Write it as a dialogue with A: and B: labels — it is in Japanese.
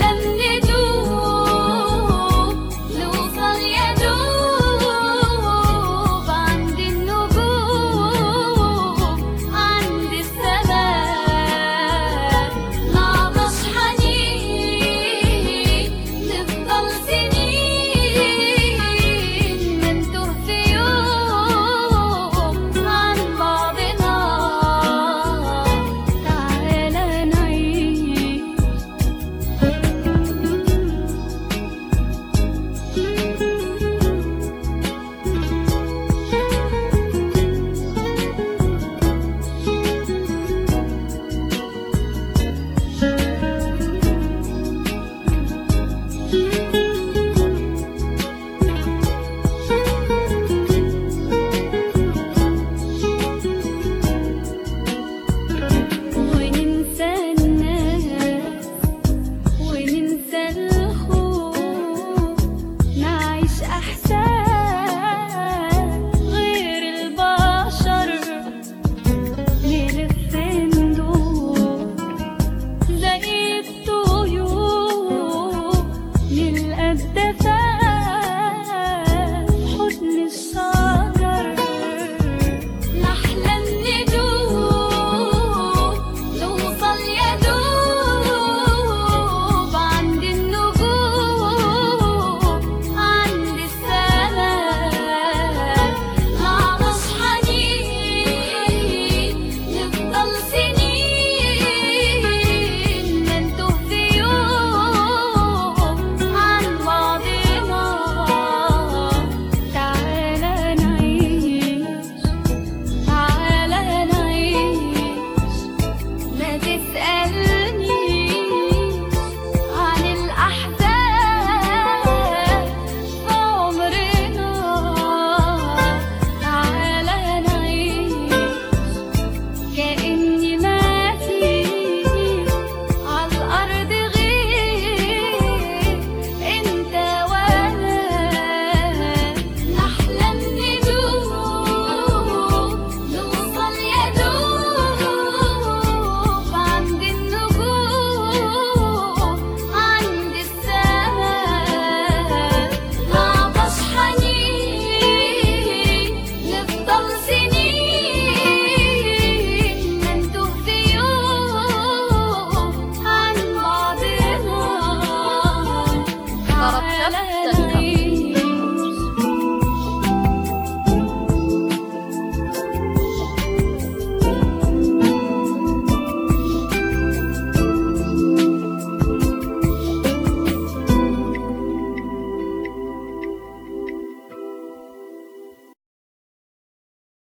A: and Bye.